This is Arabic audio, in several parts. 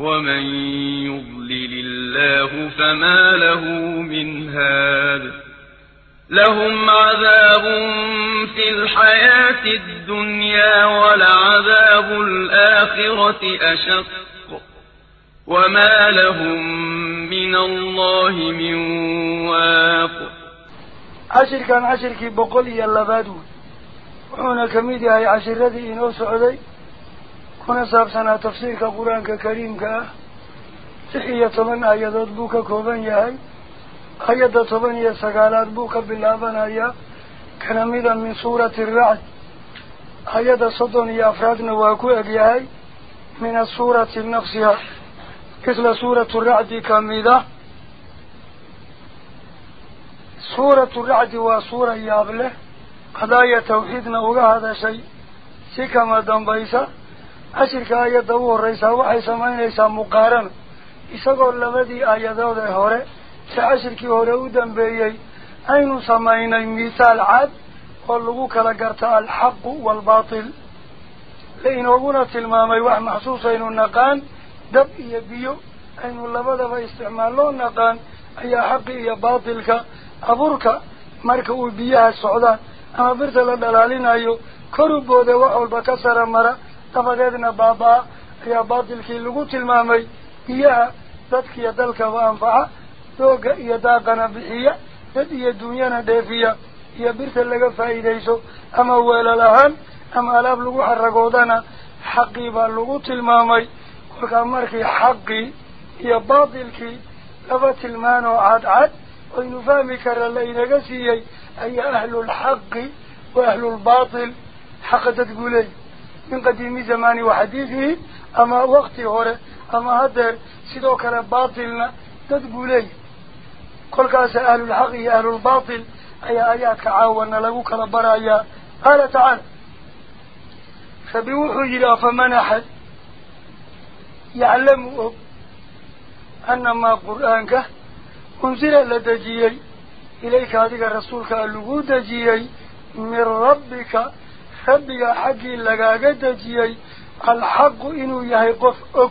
ومن يضلل الله فما له من هاد لهم عذاب في الحياة الدنيا ولعذاب الآخرة أشق وما لهم من الله من واق عشر كان عشر كي بقولي اللبادو وحونا كميدي هاي عشر ردي إنو سعودي. Ah lix iyo toban aayadood buu ka kooban yahay ayadda toban iyo sagaalaad buu ka bilaabanayaa kana mida min suurati aracd ayadda soddon iyo afraadna waa ku egyahay min asuurati nafsiha isla suuratu racdi kamida suuratu racdi waa suura yaab leh qadaaya tawxiidna uga hadashay si kama dambaysa أشرك آياد أبو الرئيسة وحي سمعين إيسا مقارن إساقوا لمدي آياد أبو الرئيسة سأشرك هو رؤودن بيي أين سمعين المثال عاد واللغوك لقرت الحق والباطل لإن أبونا تلمامي وح محسوسين النقان دب يبيو أين لبدا فاستعمالون نقان أي حق يا باطلك أبورك مركو بيها السعودان أما برت لدلالين أيو كربو دواء البكسر مره قبضتنا بابا يا باطل كي لغوت المامي هي تدخي دلك وانفع يا يداقنا بحية تدخي دنيانا دافية هي برت لغا فايديسو أما أولا لهم أما ألاب لغو حرقودنا حقي با لغوت المامي قلقا مركي حقي يا باطل كي لغوت المانو عاد عاد وإن فامي كرا لينا قسيي أي أهل الحق وأهل الباطل حقدت قولي من قديم زمان وحديثه أما وقت هوري أما هدر سيدو كان باطلنا تدبولي كل كاس أهل الحق أهل الباطل أي آيات كعاونا لغوك لبرايا قال تعالى فبيوحوا إلى فمن أحد يعلم أن ما قرآنك أنزل لدجيي. إليك هذه الرسول اللغو دجيي من ربك dejiyey alxaqu inuu yahay qof og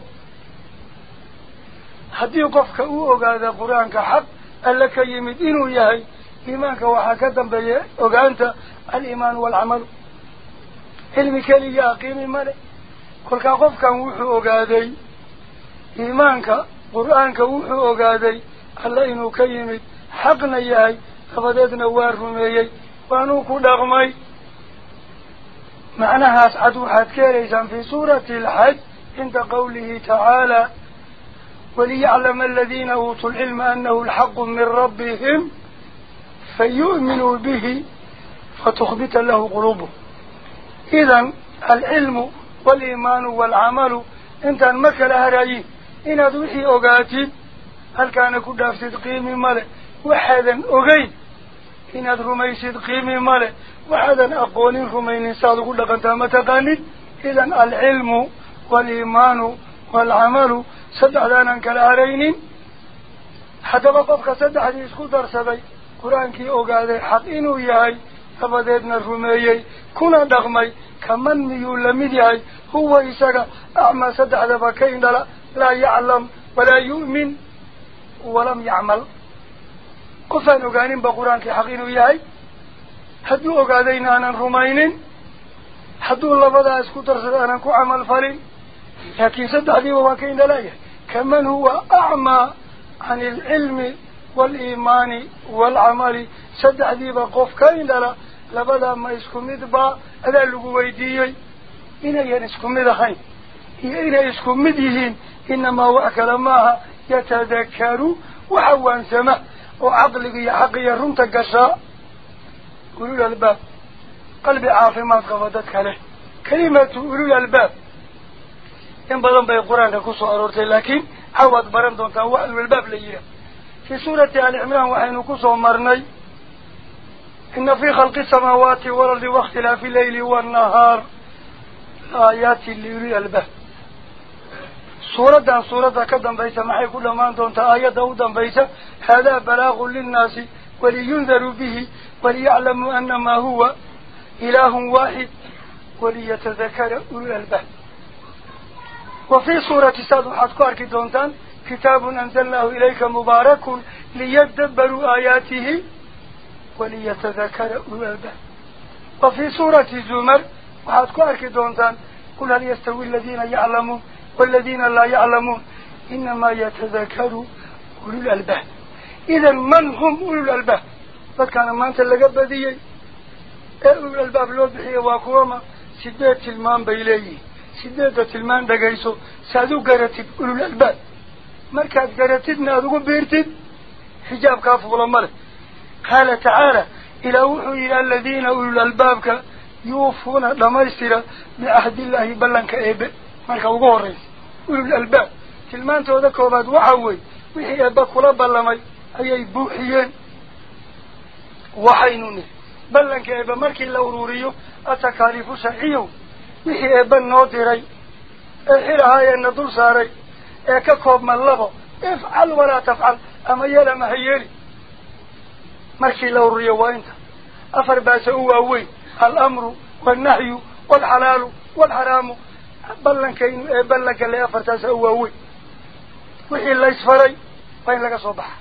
haddii qofka uu ogaada qur-aanka xaq alle ka yimid inuu yahay iimaanka waxaa ka dambeeya ogaanta aliimaanu waalcamalu cilmi keliya aqiimi male kolkaa qofkan wuxuu ogaaday iimaanka qur-aanka wuxuu ogaaday alle inuu ka yimid xaqna yahay dabadeedna waa rumeeyey waanuu ku dhaqmay معناها أسعد وحد في سورة الحج عند قوله تعالى وليعلم الذين أوتوا العلم أنه الحق من ربهم فيؤمنوا به فتخبت له قلوبهم. إذا العلم والإيمان والعمل intaan ma kala harayin inaad wixii ogaatid halkaana ku dhaaftid qiimi male waxaadan ogeyn إن الرمي صدقيمي مالي. وحدا أقول الرمي نصادق لك أنت ما تقاني إذن العلم والإيمان والعمل سد صدعنا كالآرين حتى بقفك صدع حديث خدر سبي قرآن كي أقالي حق إنو يهي. فبديتنا الرمي كنا دغمي. كمن يولمد يهي. هو إساق أعمى صدع ذبكين لا يعلم ولا يؤمن. ولم يعمل. قفان أغانين بقرآن كي حقين وياي حدو أغادين أنا رمينين. حدو الله بدا اسكو ترسد أنا كو عمل فارين لكن سد حديب وواكين دلايا كمن هو أعمى عن العلم والإيمان والعمل. سد حديب قف كاين دلا. لبدا ما اسكو مدبا هذا اللي هو ويديوي. إنا يان اسكو مدخين إنا اسكو مدهين إنما واكلماها يتذكروا وعوان سمح وعقلك يحقي رنت قولوا قلوا الباب قلبي عافي ما تغفدتك له كلمة قلوا الباب إن بضم بي قرآن لكسو أرورتي لكن حوات برندون تنوحل الباب ليه في سورة آل عمران وحين كسو مرني إن في خلق السماوات والأرض واختلاف الليل والنهار آيات اللي يريد الباب سورة سورة كدن بيسا محي كل ما أنتم آية دودا بيسا هذا بلاغ للناس ولينذروا به وليعلموا أنما هو إله واحد وليتذكر أولي الألباب. وفي سورة سادو حدكارك دونتان كتاب أنزلناه إليك مبارك ليدبروا آياته وليتذكر أولو الألباب. وفي سورة الزمر وحد كارك دونتان قل هل يستوي الذين يعلمون والذين لا يعلمون إنما يتذكروا أولو الألباب. إذا من هم أولو الألباب؟ فكان ما أنت لقب ذي أولو الألباب لو بحي واقوما سدية تلمان بيلي. سدية تلمان بقيسو. سادو قرتب أولو الألباب. مركات قرتبنا ذو بيرتب. حجاب كافو لمر قال تعالى إلى وحي إلى الذين أولو الألباب يوفون لما يصير بأحد الله بلنك إيبه مركا وقوريس أولو الألباب تلمان تودكو باد وحاوي وحي أباك رب اللمي أي بوحيين. وحينوني. بل أبا مركي لوروريو. أتكاليف سعيو وحي أبا نوتيري أحيرا هاي النظر ساري. أكا كوب من لغو إفعل ولا تفعل. أما يلا ما هيري. مركي لوروريو وانت. أفر باسه هو أوي. الأمر والنهي والحلال والحرام laysfaray waa in laga soo baxa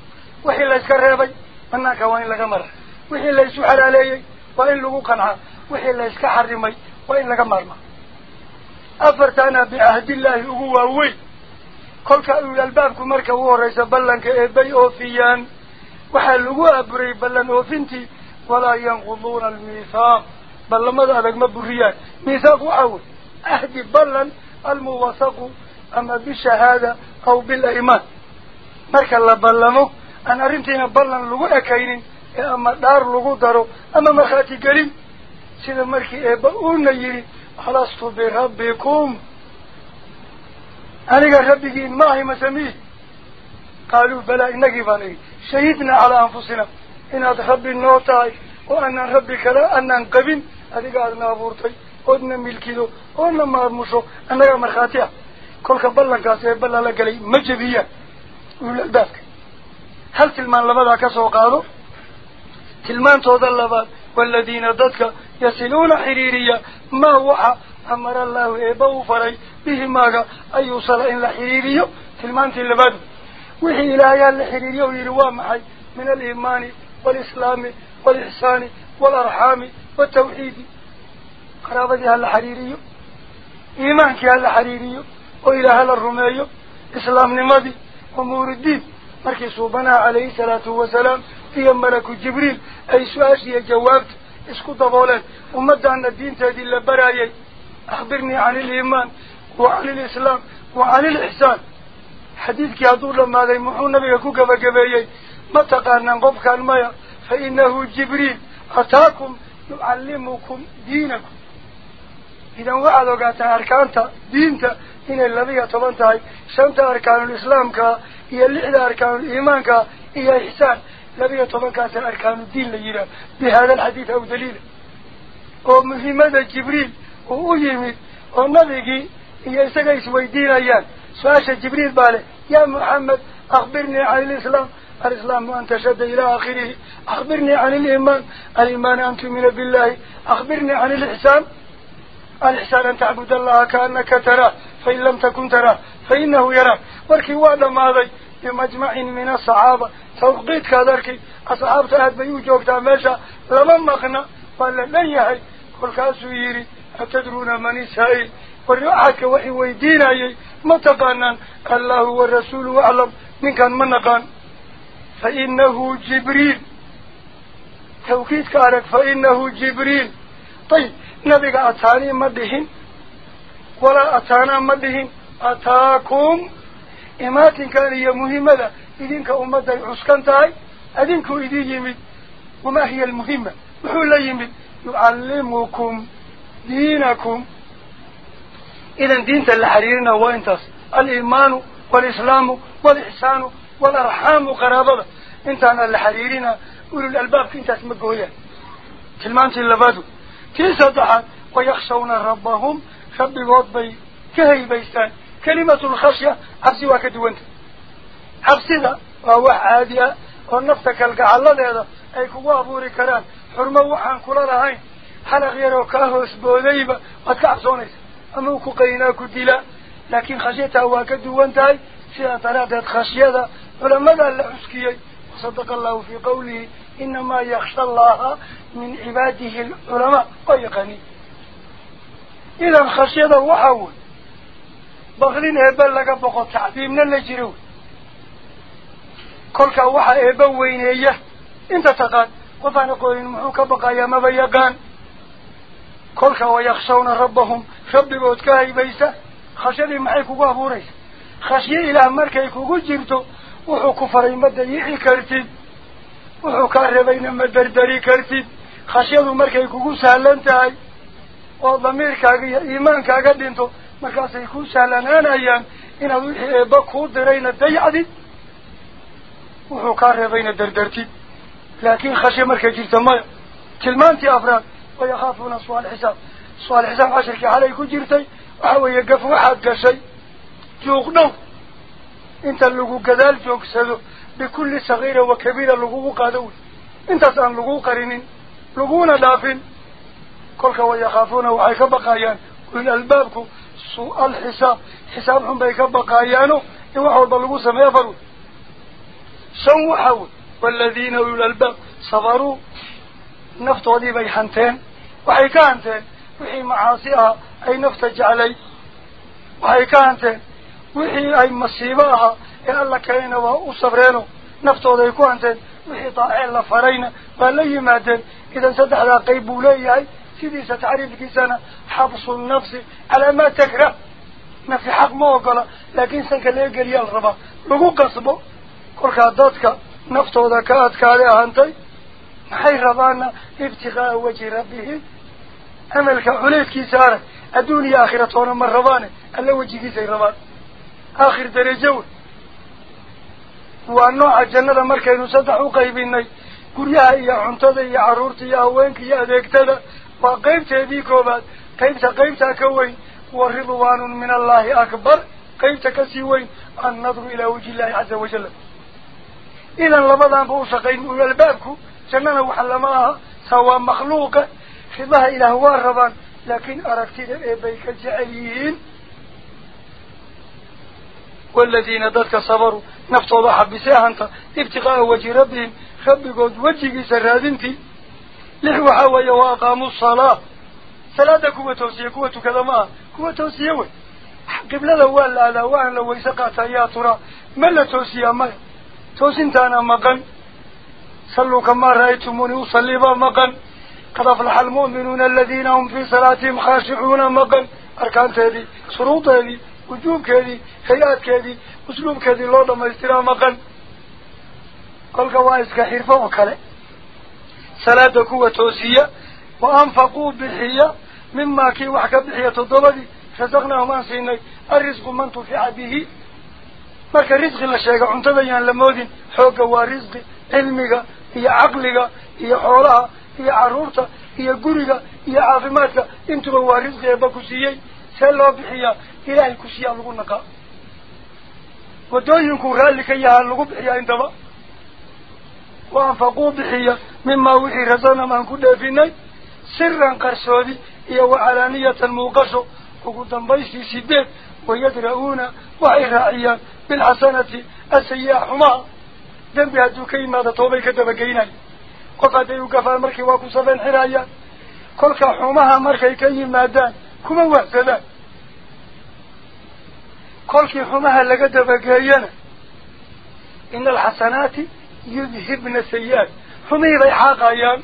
wixii layska reebay banaanka waa in laga mara wixii laysu xalaaleeyey waa in lagu qancaa wixii layska xarimay waa in laga maarmaa afartaana bicahdillaahi ugu waaweyn kolka ulul albaabku marka ugu horraysa ballanka eebay oofiyaan waxaa lagu aburay ballan oofintii walaa yanquduuna almiithaaq ballamada adag ma buriyaan miithaaq waxaa wey ahdi ballan almuwasaqu ama bishahaada aw bilaymaan marka la ballamo aan arrintiina ballan lagu ekaynin ee ama dhaar lagu daro ama markhaati gelin sida markii eebba uuna yidhi alastu birabbikum aniga rabbigiin ma ahay masamiih qaaluu balaa inagii baan idhi shahidnaa calaa anfusina inaad rabbi noo tahay oo anaan rabbi قدنا ملكيه قلنا ما أرمشه أنا يا مرخاتيا. كل كبلا كاسيا بلا لقلي مجبية. ولا ذاك. هل تلمان لبدا كسو قارو تلمان تود اللباد والذين ذاتك يسلون حريرية ما هو أمر الله إبو فري به ماك أي صلاة لحريرية تلمان تلبد وحي إلهي الحريرية ويروام حي من الإيمان والإسلام والإحسان والأرحام والتوحيد قرابتي هل حريري إيمانك هل حريري وإلى هل الرمي إسلام نمضي أمور الدين. مركز بنا عليه الصلاة والسلام في ملك جبريل. أي سؤال هي جوابت اسكو دبولان أمد أن الدين تهدي لبراي أخبرني عن الإيمان وعن الإسلام وعن الإحسان. حديث كي أدور لما ذي محونا بيكو قبا قبايا ما تقارن قبك المايا. فإنه جبريل. أتاكم يعلمكم دينكم. إذا وعدوا قاتا أركانتا دينتا إن اللبية طبانتاي شانتا أركان الإسلام كا إيا اللحدة أركان الإيمان كا إيا إحسان. اللبية طبانتا أركان الدين لجينا بهذا الحديث أو دليل. وفي مدى جبريل. وأجيمي ونبيكي إيا إساقيس ويدين أيان. سواشا جبريل بالي. يا محمد أخبرني عن الإسلام. الإسلام أن تشد إلى آخره. أخبرني عن الإيمان. الإيمان أن تؤمن بالله. أخبرني عن الإحسان. الإحسان أن تعبد الله كأنك تراه فإن لم تكن تراه فإنه يراك وركي وأنا ماذا بمجمع من الصحابة. توقيت كذلك. أصحاب تهد بيو جوكتا ماشا لما مخنا؟ ولا لن يهي. كل كاسو يري أتدرون من إسرائيل ورعاك وحي ويدين أي متقانا الله والرسول أعلم من كان من نقان فإنه جبريل. توكيد كارك فإنه جبريل طيب نبي أتاني مدهن ولا أتانا مدهن أتاكم إمات كان هي مهمة إذنك أمد عسكن تاي أذنك إذن يمد. وما هي المهمة؟ محول يمد. يعلمكم دينكم. إذا دينة الحريرنا وإنتص الإيمان والإسلام والإحسان والأرحام قرابة انت أنا الحريرين أولو الألباب كنت اسمقويا تلمانتي اللبادو. كيسا دحا ويخشون ربهم. ربي بي كهي بيستان كلمة الخشية عبسي واكدوانت عبسي ذا وهو عادية. ونفتك القعالة هذا أي كوا أبوري كران حرمة وحان كلا لهين حلق يرو كاهو اسبوديبا وتكعبسونيس أموكو قيناكو ديلا لكن خشيتها واكدوانتاي سيئة طريقة خشية علماء العسكية وصدق الله في قوله إنما يخشى الله من عباده العلماء. ويقني إذا خشية وحاول بغلين إبال لك بقى تعظيمنا اللي كلك وحا إبا وينيه إنت تقان وفانا قولين محوك بقى يا مبيقان كلك ويخشون ربهم. ربي بوتكاهي بيسا. خشية معيك وابوريس خشية إلى مركيك faray ma dayici kartid wuxuu kaa rebayna ma dardari kartid خشيه مركي كوكو سهلان تاي وضمير كاقية إيمان كاقة دينتو مركاس يكون سهلان أنا أيان إنا بكو درين الدي عدي وحكار بين الدردرتي لكن خشيه مركي جرتماي تلمانتي أفراد ويخافون سوال حساب سوال حساب عشر كي حاليكو جرتاي وحاو يقفوا حد قشي جوغنو انت اللقو قدال جوغسدو بكل صغيرة وكبيرة اللقو قادول انت سان لقو قرنين لقونا دافين. كلك ويخافون وعيك بقايان وإن البابكو سوء الحساب. حسابهم بيك بقايانو يوحوا البلقو سميفروا سوء حول والذين أولو الباب صبروا. نفتوا دي بيحنتين وحيكانتين وحي معاصيها أي نفتج علي وحيكانتين waa u sabreeno naftooda ay ku hanteen wixii daacee la farayna waa la yimaadeen إذا سد على قيب ولياي سيدي ستعرف كيسانا حبس النفس على ما تكره. ما في حق موقلا لكن سنك لا قليا الربا. لقو قصبه. كورك عددك نفط ذاك أدك عليها أنتي حي ربانا ابتغاء وجه ربه. أملك عليك كيسانا أدوني آخرة طوانا من ربانا ألا وجه كيسي ربان آخر درجة. وأنه عجلنا مركز سدح قيبيني. قريها يا عنتظي يا عرورتي يا وينك يا ذيكتذا وقيبت يديكو بعد قيبت قيبت كوين ورضوان من الله أكبر قيبت كسيوين النظر إلى وجه الله عز وجل إذا لبضان بوسقين أولى البابكو جنة وحلماها سواء مخلوقة خبها إلى هو الربان لكن أركتد إبيك الجعليين والذين ذلك صبروا نفتوا ضحى بساهنت ابتغاء وجه ربهم خبقوا وجهي سرادنتي. لحوا حوى وأقاموا الصلاة. ثلاثة كوة توسية كوة كذا ما كوة توسية وي قبل الأول لا لا وأن لو يسقط يا ترى. ما لا توسية ما توسين تانا مقن. صلوا كما رأيتموني أصلي مقن. قد أفلح المؤمنون الذين هم في صلاتهم خاشعون مقن. أركان تهدي شروط هذه وجوب كذي خيات كذي أسلوب كذي الله كل كوائس كحرفة وكله صلاة قوة توسية وأنفقوا بحية مما كي وحكى بحية الضبدي risqi la sheega cuntada yaan la moodin xoogga waa risqi cilmiga iyo caqliga iyo xoolaha iyo carruurta iyo guriga iyo caafimaadka intuba waa risqi eeba ku siiyey see loo bixiyaa ilaahay ku siiyaa lagu naqaa waddooyinkuu raalli ka yahaa lagu bixiyaa intaba وانفقوا بحية مما وحي رزانا من كنا فينا سرا قرصودي يو وعلانية الموقش وقد بيسي سيدين ويدرؤون وحي بالحسنة السياح حما دم بهدو كي ماذا توبي كدب قينا وقد يوقف المركي واقو سفين حرايا كل حماها مركي كي مادان كما وحفظا كل حماها لقدب قينا إن الحسنات الحسنات يذهبن سيئات. حميضة حاقايان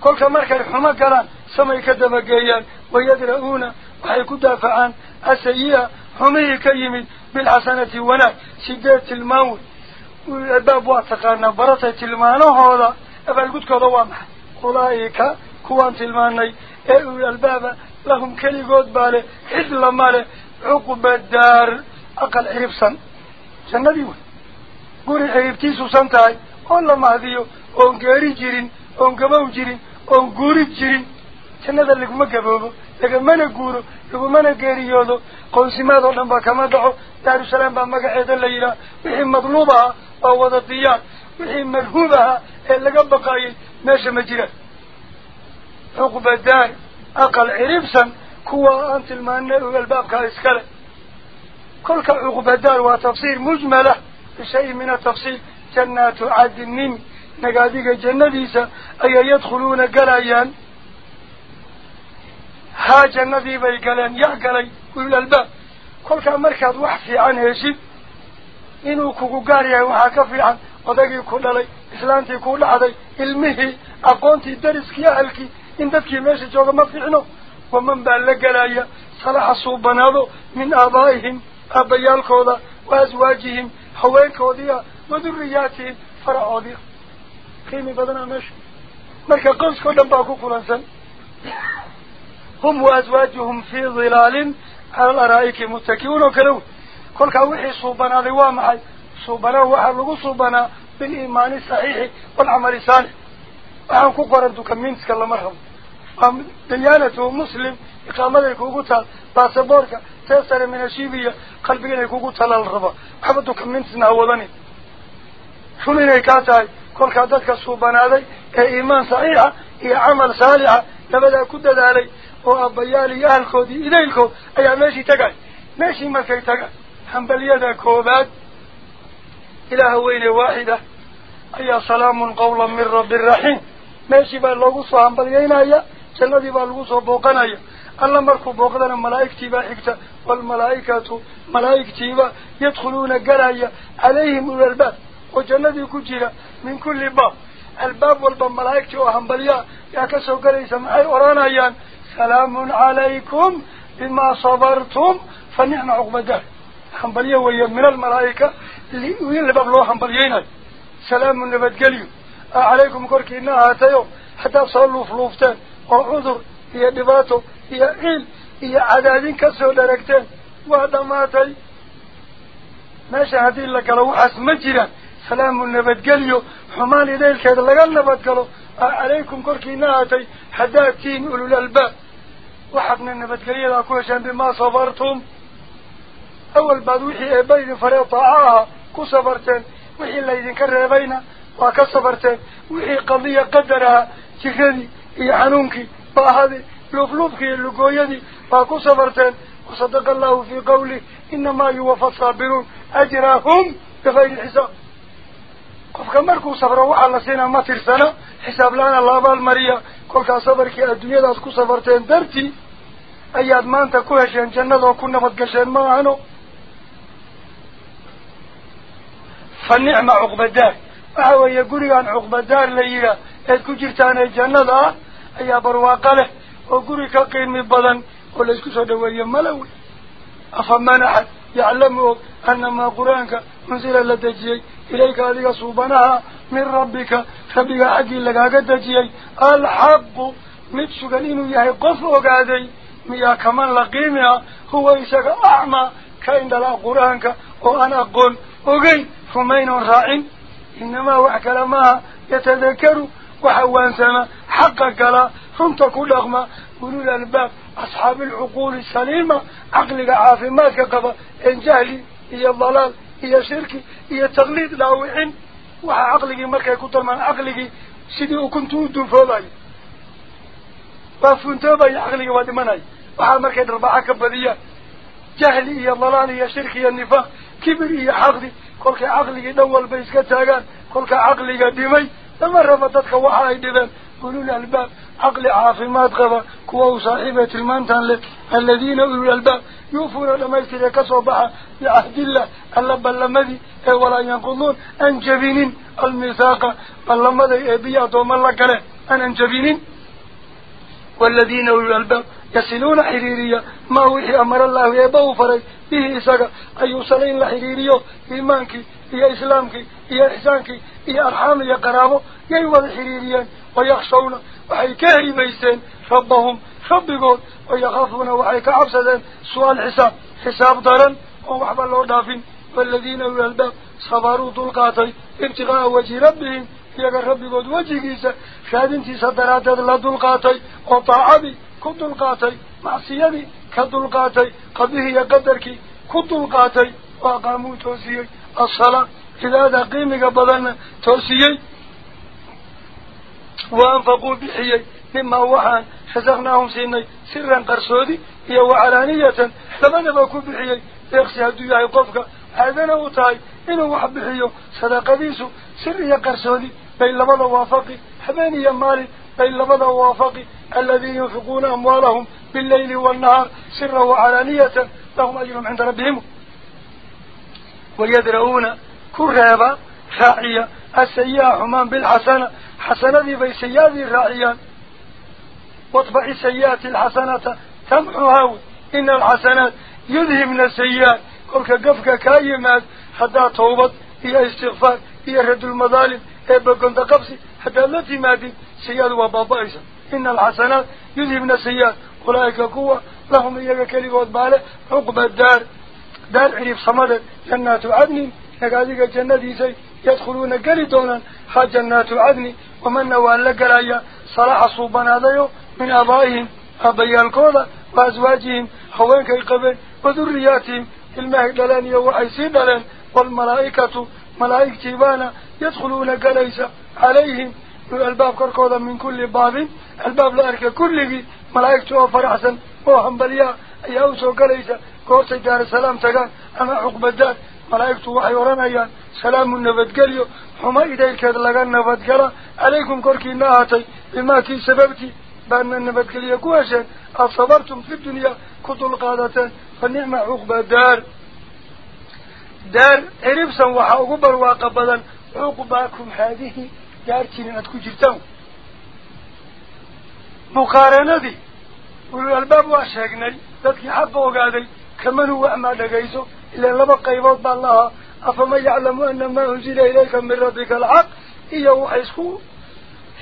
كل كمركة الحمى قران سمي كدب قيان ويدرؤون وحيكو دافعان السيئة حمي كيمن بالحسنة ونا. سيدات الموت. الباب واتقان برطة المانو هذا. أبال قد كدوامح أولئك كوان تلماني. أولئك الباب لهم كلي قد باله إذ لما عقب الدار. أقل عرفسا. جنة ديوان. Guri ciribtiisusan tahay oo la mahdiyo oon geeri jirin oon gabow jirin oon guuri jirin jannada laguma gaboobo lagamana guuro lagumana geeriyoodo qownsimaad oo dhan baa kama dhaco daarusalaam baa magaceeda la yidhaha wixii madluub ahaa waa wada diyaar wixii marhuub ahaa ee laga baqaayay meesha ma jiraan cuqba daar aqal ciribsan kuwa aan tilmaanay u albaabkaa iskale kolka cuqba daar waa tafsiir بشيء من التفصيل جنات عدنين نقاديك الجنة ديسا أي يدخلون قلايان. ها جنة ديباي قلان يا قلاي قول الباب. كل مركض وحفي عن هشيب إنو كوكو قاريا وحاكفي عن وذاكي يقول لي إسلام تقول عدي. المهي أقونتي درس كيا هلكي إن دكي ماشي جوغا ما فعنو ومن بألا قلايا صلح صوبانادو من آبائهم أبيالكوضا وأزواجهم. Haweenkoodiia wa duriyaatihim faracoodiia qiimi badanaa meesha marka qoyskao dhan baa ku kulansan hum wa aswaajuhum fii dhilaalin cala alaraa'iki muttaki'uun oo kale wey kolkaa wixii suubanaaday waa maxay suubanaa waxaa lagu suubanaa biliimaani saxiixi waalcamali saalix waxaan ku qoran dukaminska lama rabo waa danyaanatu muslim iqaamaday kugu taal baasaboorka teesare minashibiya قلبي إنه يقول تلا الربا حبته كم سنة وضني شو إنه كاتاي كل كاتك سوبان علي كإيمان صحيح هي عمل صالح نبدأ كده داري وأبيالي يا الخودي إذا الخو أي ماشي تجا ماشي ما في تجا هم بليدا كوباد إلى هويل واحدة أي سلام قولا من رب الرحيم ماشي بالغوص هم بليدا يا جلدي بالغوص وبوقنا يا ألا مركو بوغدنا ملايك تيبا حكتا والملايكة ملايك تيبا يدخلون قرايا عليهم من الباب وجنة كجيرا من كل باب. الباب والباب ملايك تيبا همبليا يكسو قريسا معي ورانا يان سلام عليكم بما صبرتم فنعم عقب الدار همبليا ويا من الملايكة اللي باب لو همبليينا سلام نبت قليو. أه عليكم كوركي إنها تيو حتى صلوا فلوفتان وعذر. يا دباته يا إل يا عدد كسر دركته وأدماتي ما تي، شهد إلا كلو حسم جرا سلام النبات قليو حمال إذا الكهد لقال نبات قلو. عليكم كركي ناتي حداتين أولو الألباء وحفن النبات قليو لأكوشان بما صبرتم. أول بادوحي إبايد فريق طاعها كو صبرتين. وحي اللي إذن كرر بينا وكصبرتين وحي قضية قدرها شكري إي عنونكي باهذي لغلوبك اللقويني فاكو سفرتين وصدق الله في قوله إنما يوفى الصابرون أجراهم بغير الحساب. قفك مركو سفر وعلى سينا ما ترسنا حساب لانا لابا المريا قولك سفرك الدنيا داسكو سفرتين درتي. أياد ما أنت كوهشين جنة وكنا فتقشين معانو فالنعمة عقب الدار وهو يقول عن عقب الدار ليلة إذ كجرتان الجنة ايا برواق له. وقري كقين من بدن ولا يسكت دوايا ملوي أفهمنا أحد يعلمك أنما قرانك منزل لدجي إليك هذه صوبناها من ربك فبقى عقل لك هكذا جي الحق نتشك لإنه يهي قفوك هذي ميا كمان لقيمها هو إساك أعمى كاين دلاء قرانك وأنا أقول أغي فمين رائن إنما وحكلمها يتذكر وحوان سنة حقك لها alcuquuli saliima caqliga caafimaadka qaba een jahli iyo dalaal iyo shirki iyo taqliid dhaawicin waxa caqligii markay ku darmaan caqligii sidii ukuntu u duufoobayo waa funtoobayo caqligii waa dhimanayo waxaa markay dharbaaxa ka badiyaan jahli iyo dalaal iyo shirki iyo nifaaq kibir iyo xaqdi kolkay caqligii dhan walba iska taagaan kolka caqliga dhimay lama raba dadka waxa ay dhibeen أولو الألباب عقل عافمات غضا كواهو صاحبة المانتان الذين أولو الألباب يوفون لما يسير كصباحا لعهد الله. اللبا اللمذي أي ولا ينقضون. أنجبين الميثاق اللمذي بيعطوا ملك له أن أنجبين والذين أولو الألباب يسلون حريريا. ما هو أمر الله يبو فري به إساق. أي سلين لحريرية إيمانك يا إسلامك يا إحسانك يا أرحامي يا قرابو يا أيها الحريريان ويخشون وحي كهي ميسين ربهم ربقون ويخافون وحي كعبسدين. سؤال حساب حساب دارا ومحبا الله دافين. والذين أولى الباب صفاروا طلقاتي ابتغاء وجه ربهم. يقى ربقون وجه كيسا فهذا صدرات لطلقاتي وطاعبي كطلقاتي معصيبي كطلقاتي قبله يقدرك كطلقاتي وقاموا توسيري الصلاة إذا دقيمك بدلنا توسيري وأنفقوا بحيي مما هو وحان خزقناهم سيني سرا قرصودي هي وعلانية. لمن يبقوا بحيي يخسي هدو يعي قفك هذا نوطاي إنه وحب بحيي صدق ديسو سر يا قرصودي. بين لبضا وافقي؟ حباني يا مالي. بين لبضا وافقي؟ الذين ينفقون أموالهم بالليل والنهار سرا وعلانية. لهم أجرهم عند ربهم. ويدرؤون كرابة خائية السياح من بالحسنة. حسنة بي سياد الراعيان واطبع السيئات الحسنة تمحوها إن الحسنات يذهبن السيئات. كل قفك كايمات حتى توبت هي استغفار هي رد المظالم إبا كنت قبسي حتى لا تمادي سياد وبابائسا إن الحسنات يذهبن السياد أولئك قوة لهم إياك كلمات بالة عقب الدار دار عريف صمد جنات عدن. نقاذك جنة ديسي يدخلون قلدونا ها جنات عدن. ومن نوال لقرايا صلاح صوبنا ذيو من أبائهم أبيا الكودة وأزواجهم هوانك القبل وذرياتهم. المهد دلان وحيسي دلان والملائكة ملائكة تيبانا يدخلون قليسا عليهم. الباب كركوضا من كل باب الباب لأرك كله. ملائكة فرحسا وهم بليا أي أوسو قليسا قوتي دار السلام تقان أما عقب الدار. ملائكة وحي ورانيا سلام النبت قليو حما إذا لغان نبت قلا عليكم كركي ناهتي. بما كي سببتي. بأن النبت قليو كواشا أصبرتم في الدنيا. كتل قادة فنعم عقب الدار. دار عربسا وحا أقبر واقبدا عقباكم هذه دارتين أتكو جرتان مقارنة. دي ولو الباب وأشاقني. ذاتك حق وقادي. كمن هو أما دقيسو إلا لما قيبوت بالله. أفما يعلم أن ما أنزل إليك من ربك الحق إيا وحيسكو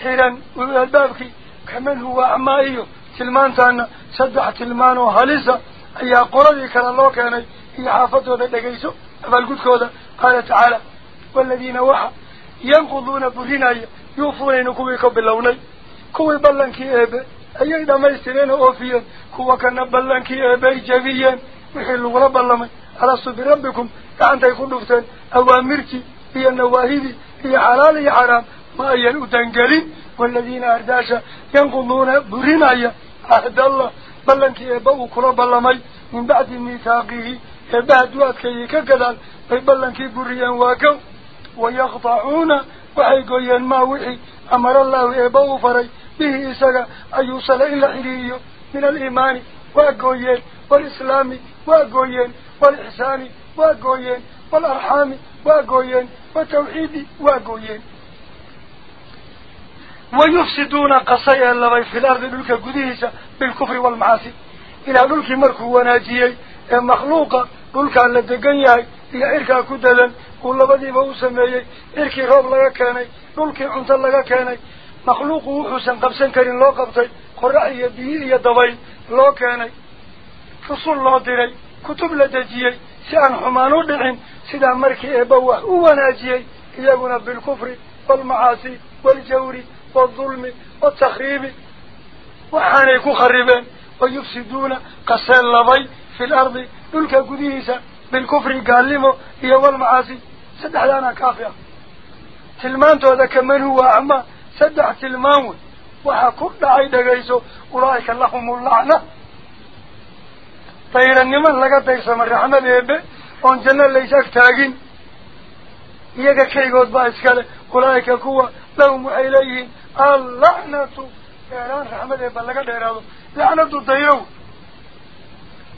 حيرا ولو البابك كمن هو أما إيو تلمان تانا صدح تلمان وهلسة أيها قردي كان الله كان هي حافظه دقيسو أفالقود كودا قال تعالى والذين وحا ينقضون برهنايا يوفون كوي كبلوني كوي بلنكي إيبه أيي دميسترين أوفيا. كوا كان بلنكي إيبه جبيا. وحلوا ولا بلمي ألستو بربكم كأنت يكون دفتان أوامرتي هي النواهيدي هي حلال هي حرام. ما أين أتنقلين والذين أرداشا ينقضون برهنايا عهد الله. بلنكي إيبه وكلا بلمي من بعد ميثاقه إيبه دواتكي كقدال. بلنكي بريان واكو ويخضعون وحيقوين ما وحي أمر الله إبو فري. به إساق يوصل إلى حريريو من الإيمان. وأقوين والإسلام. وأقوين والإحسان وأقوين والأرحام وأقوين والتوحيد وأقوين ويفسدون قصيا اللغي في الأرض للك قديسة بالكفر والمعاصي. إلى للك مركو وناجيي مخلوقة للك على الدقنياي إلى إركا كدلا uu labadiiba u sameeyey irkii roob laga keenay dhulkii cunto laga keenay makhluuqu wuxuusan qabsan karin loo qabtay qorax iyo biyi iyo dabayl loo keenay كتب لدجيي سأن حمانو دعين سيدا مركي إبواه وناجيي إياقنا بالكفر والمعاصي والجور والظلم والتخريب. وحانيكو خريبين ويفسدون قسال لبي في الأرض. للك قديسة بالكفر قال لهم إيا والمعاصي. سدح لنا كافية. تلمانتو هذا كمن هو أعمى سدح تلمانو وحا كل عيدة قيسو أولئك اللهم اللعنة. Lays ag taagin iyaga keligood baa iskale ulaa'ika kuwa lahum waxay leeyihiin allacnatu dheeraan raxmad eeba laga dheeraado lacnadu dayrow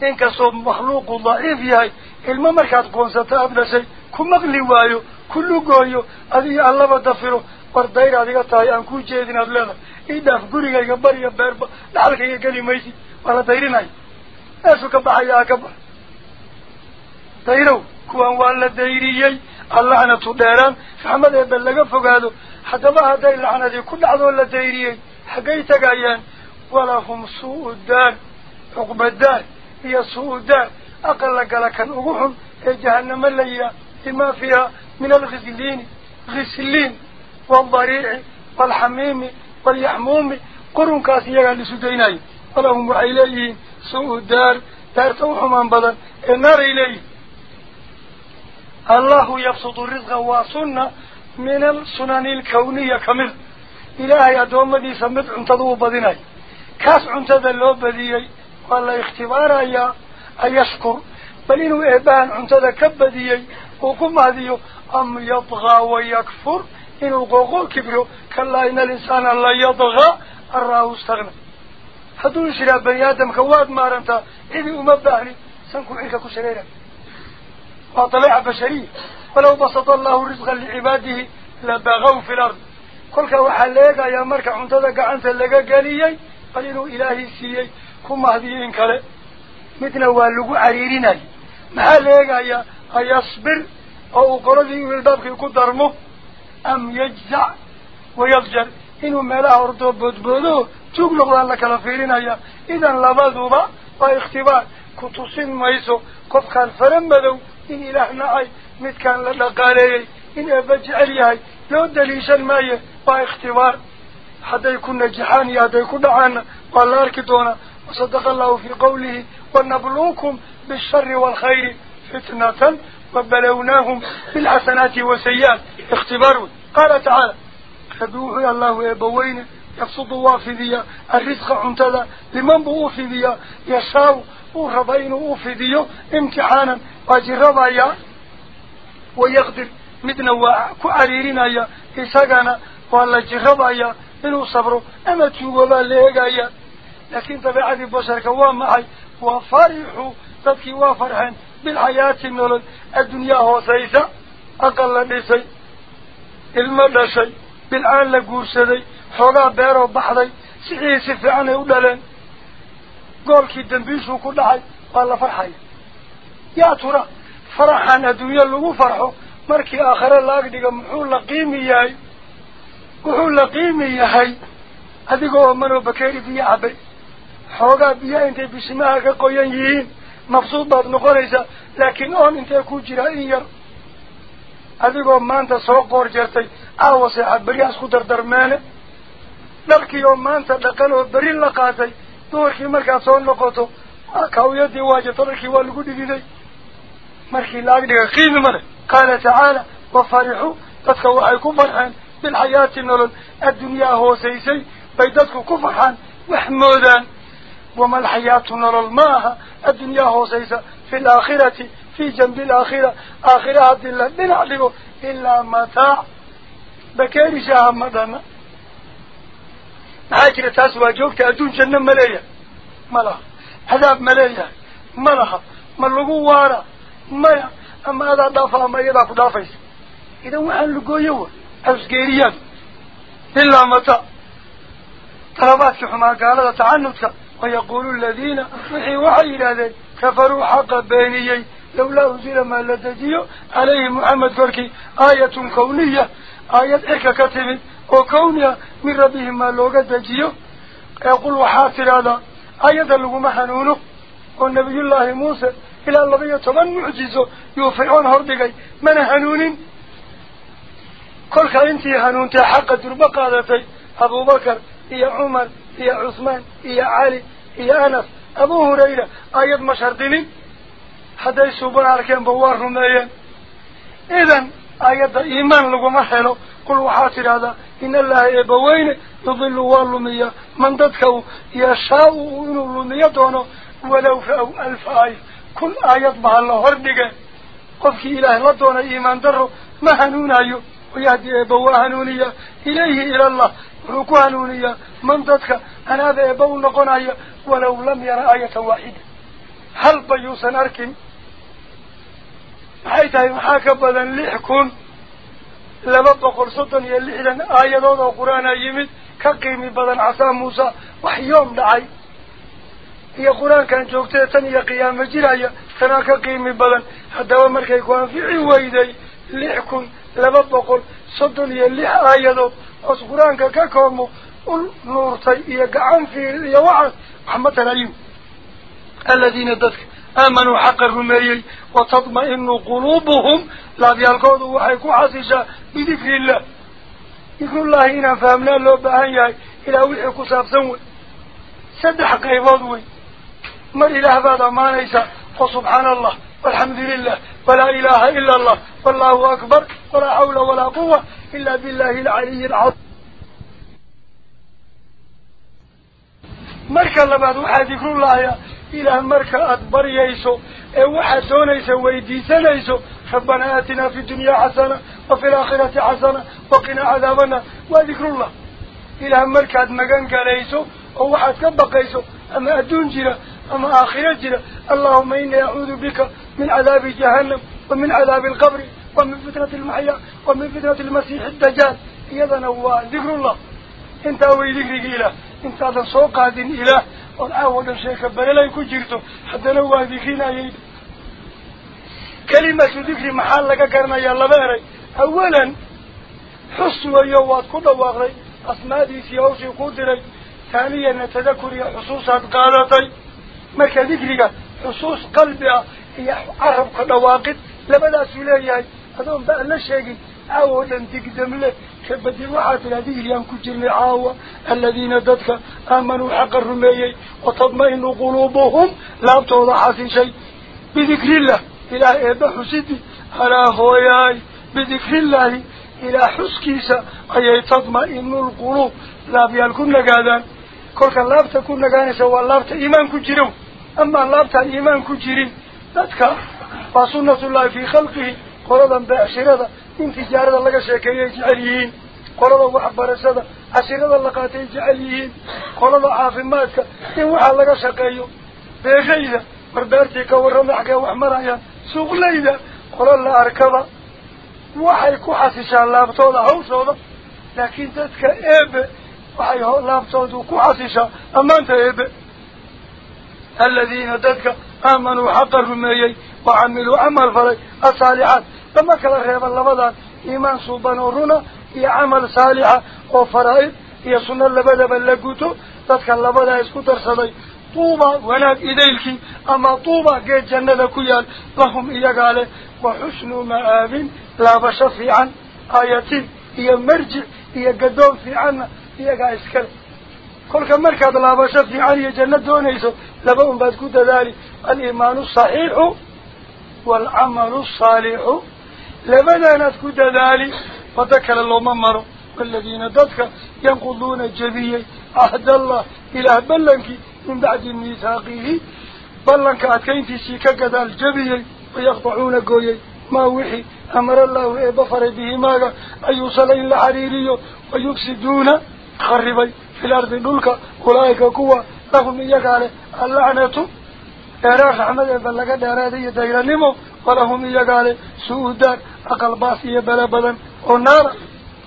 inkastoo makhluuqu daciif yahay ilmo markaad qoonsato aada dhashay ku maqli waayo ku lugooyo adiga allaba dafiro war dayr aad iga tahay aan kuu jeedin aad leedahay ii dhaaf gurigayga bariya beerba dhaxalkayga geli maysid waa la dayrinaya أسو كبح يا كبح تيرو كوان والا ديريي اللعنة ديران فحمد يبال لقفو قادو حتى ما هذا اللعنة دي كل عدو والا حقيتك ايان ولهم سوء الدار عقب الدار هي سوء الدار أقل لك لك الأغوهم هي جهنم اللي لما فيها من الغزلين غسلين والضريع والحميم واليحموم قرون كاسية لسدينين ولهم عيليين سودار تارت وحمان بدن. النار إليه الله يبسط الرزق وصنة من السنان الكونية كمل. إلهي أدوان مدي سمد عمتده وبدناي كاس عمتده اللو بديي والله اختبار أي يشكر بل إنه إبان عمتده كبديي وكم هذه أم يضغى ويكفر. إنه قوقو كبرو. كالله إن الإنسان لا يضغى الرأو استغنى هدو يشرى بني آدم كواد مارنتا إذي أمب بأهلي سنكو عيكا كشريرا وطلع بشري. ولو بسط الله رزقا لعباده لبغوا في الأرض. كلك وحليك يا مركع انتدك عنت لك قليي قليلو إلهي سيي كم هذي إنك لأ مثل والقو عريرنا محليك يا يصبر أو قرده من البابخ يقدرمه أم يجزع ويضجر kala fiirinaya idan labaduba waa ikhtibaar ku tusin mayso qofkaan fara madow in ilaah nacay midkaan la dhaqaaleeyey in eebba jecel yahay loo daliishan maaye waa ikhtibaar hadday ku najaxaan iyo hadday ku dhacaanna waa la arki doonaa wasadaqa allahu fii qawlihi wanabluukum bilshari waalkhayri fitnatan وبلوناهم بالحسنات والسيئات اختبار قال تعالى خذوه الله يبوين يقصد وافذية الرزق عمتلا لمن بوافذية يشاو وربين وافذية امتحانا واجي ربايا ويقدر مدنا وكعريرنا إساقنا والله جي ربايا إنه صبره أما تيوبا ليهقا لكن طبيعة البشر كوان معي وفرحوا تبكي وفرحين بالحياة النولد الدنيا هو سيسا أقل لسي المدى شيء si fiican ay u dhaleen goolkii dambiishuu ku dhacay waa la farxaya yaa tura faraxan adduunye lagu farxo markii aakhare la agdhiga muxuu la qiimi yahay wuxuu la qiimi yahay adiga oo manoo bakeeri biyo cabay xoogaa biyaha intay bishimaha ka qoyan yihiin mabsuud baad noqonaysaa laakiin oon intee ku jiraa in yar dardarmeene dharkii oo maanta dhaqan oo beri la qaatay duhurkii markaad soo noqoto kawyadii waa jirto dharkii waa lagu dhididay markii la agdhiga qiimi ma leh qaala tacaala wafarixuu dadka waxay ku farxeen bilxayaati nolol addunyaa hoosaysay bay dadku ku farxaan wax moodaan wama alxayaatu nolol ma aha addunyaa hoosaysa fi alaakhirati في جنب الآخرة آخرة عبد الله من عدده إلا متاع بكير شاه مدانا. عاجلة أسوى جوكت أدون جنة ملايا. ملاها. حذاب ملايا. ملاها. ملقو وارا. ملا أما هذا دافع ما يدعك دافعيس. إذا ما هو أهل لقويه أسجيريا إلا متاع طلبات في حما قال هذا تعنتك ويقول الذين وحي وحي لذي كفروا حق بينيين لو لا أنزل ما لدديه عليه محمد فركي آية كونية. آية إكا كتب وكونية من ربه ما لوغ دجيه يقول وحاتر هذا. آية اللهم حنونه. والنبي الله موسى إلى الله يتمنى معجزه يوفعون هردقي من حنون أنت انتي حنون تحقق دربقى ذاتي أبو بكر يا عمر يا عثمان يا علي يا أنف أبو هريرة. آية مشردين حتى يسوبون على كم بوارهم أيام إذن آيات إيمان لكم أحيلو كل وحاتر هذا إن الله يبوين يضل واللومية من تدكو يشاو إن اللومية دونه ولو فأو ألف آية كل آيات مع الله هردك قفك إله لدونا إيمان دره ما هنون أيو ويهدي يبوى هنونية إليه إلى الله ركوانونية من تدك أنا هذا يبوى نقون أيو ولو لم يرى آية واحدة هل بيوسن أركم؟ حيث يمحاك بذن لحكم لبب قرصتن يلحلن آيات وضع قرآن يمد كقيم بذن عصا موسى وحيوم دعي هي قرآن كان جوكتتن يقيام جرايا سنا كقيم بذن حتى ومرك يكون في عويدي لحكم لبب قرصتن يلح آيات أس قرآن كاكومو النور تيقع في الوعث عمتنا اليوم الذين دتك آمنوا حق الرميل وتطمئن قلوبهم. لا يلقوا وحيكوا عزيزا بذكر الله. يقول الله هنا فهمنا لو بهاي إلى وحيكوا سابسوا سد حق يفضوي. ما الإله بعد ما ليس. فسبحان الله. والحمد لله. فلا إله إلا الله. والله أكبر. ولا حول ولا قوة إلا بالله العلي العظيم. مركا لبعض. واحد يقول الله إلى مركة أكبر يسوع أو إيه حسون يسوع ويدي سنا يسوع حبنا آتنا في الدنيا حسنة وفي الآخرة حسنة وقنا عذابنا وذكر الله. إلى مركة مجن قال يسوع أو حس كبق يسوع أما أدون جرا أما آخرة جرا. اللهم إني أعوذ بك من عذاب جهنم ومن عذاب القبر ومن فتنة المحيا ومن فتنة المسيح الدجال. يذنوا ذكر الله. انت ويذكر إله. انت هذا صوق هذا إله. Caawo dhan sheeka belelay ku jirto haddana waa dikrinayay kelimatu dikri maxaa laga garanayaa laba eray awalan xus weeyo waad ku dhawaaqday asmaadiisii hawshii ku diray taaniyana tadakur iyo xusuusaad qaadatay marka dikriga xusuus qalbi ah iyo carabka dhawaaqid labadaasuu leeyahay adoon ba la sheegin caawo dhan digdamle كبدي وعات الذي يلين كجر معاوة الذين ددك آمنوا حق الرميي وتضمئن قلوبهم لا توضع في شيء. بذكر الله إلى إبا حسدي على هوياي بذكر الله إلى حسكيسة أي تضمئن القلوب. لا بيالكم نقادان كل كان لا بتكون نقانسة ولا بت إيمان كجرو أما لا إيمان كجره ددك فسنة الله في خلقه قرضا بأسرده إن تجارة لك شكاية جعليين قولة محبرة سادة عسيرة لقاتين جعليين قولة عافماتك إن وحا لك شكاية بيغيدة مربارتك ورمحك وحمرايا سغليدة قولة لأركبة وحيكو حاسشا لابطول عوصولة لكن تتكا إيب وحيه لابطول دوكو حاسشا أما أنت إيب الذين تتكا آمنوا حقر المياي وعملوا عمل فلي الصالحات lama kala reeba labadan iimaan suuban oo runa iyo camal saalixa oo faraa'id iyo sunno labadaba la guto dadka labadaa isku darsaday tuuba wanaag idaylkii ama tuuba geed jannada ku yaal lahum iyagaa leh wa xusnu ma'aabin laabasho fiican aayatiin iyo marjic iyo gadoon fiicanna iyagaa iskale kolka markaad laabasho fiican iyo janno doonayso laba un baad ku dadaali aliimaanu asaxiixu waalcamalu asaalixu لماذا نسكت ذلك؟ فذكر اللهم مر والذين ضدك ينقضون الجبية أهد الله إلى بلنك من بعد النساقه بلنك أتكين في سيكا قدال جبية ويخضعون قوية ما وحي أمر الله بفر بهما أي صلين العريري ويكسدون خربي في الأرض نلك أولئك قوة. لهم إياك عليه اللعنة. إراح عمد بلنك دارادية دائرة نمو. ولهم يقال سودان أقل باسية بلا بلا ونار